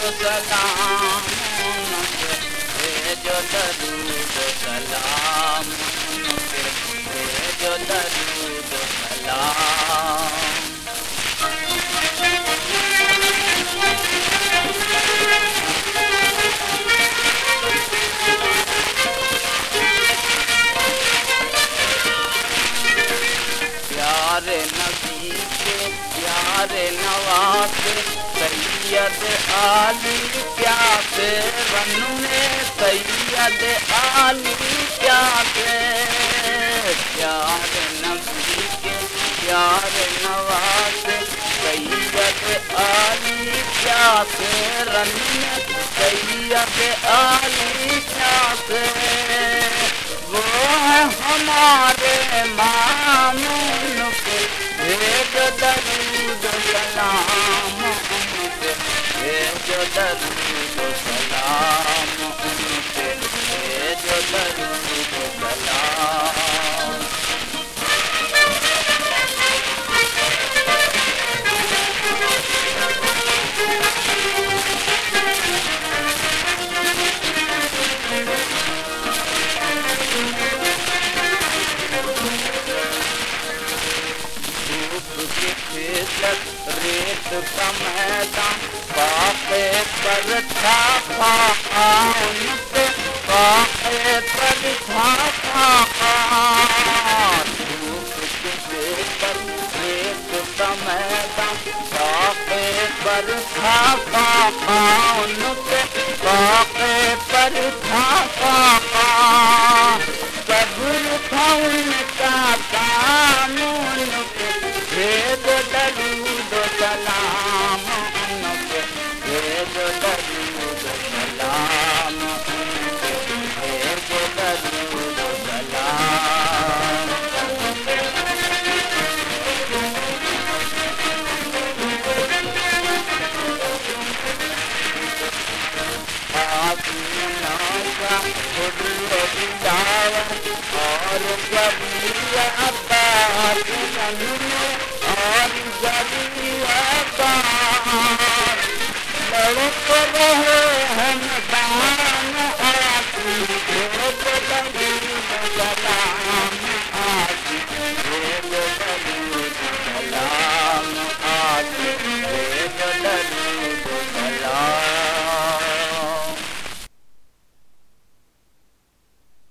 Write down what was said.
سلام جو درود سلام جو درود سلام پیار نبی کے پیار نواز سید علی پیاسے رن سید علی پیاسے پیار نبی کے پیار نواز سید علی پیاسے رن سید علی پیاسے وہ ہے ہمارے معمول کے بھیج بھیج درود سلام ان پہ بھیج درود سلام ریت کا میدان۔ پاپے پر تھا پاؤن پہ پاپے پر تھا دھوپ پاپے پر تھا پاؤن پہ پاپے پر تھا تھا ان کا قانون پہ اور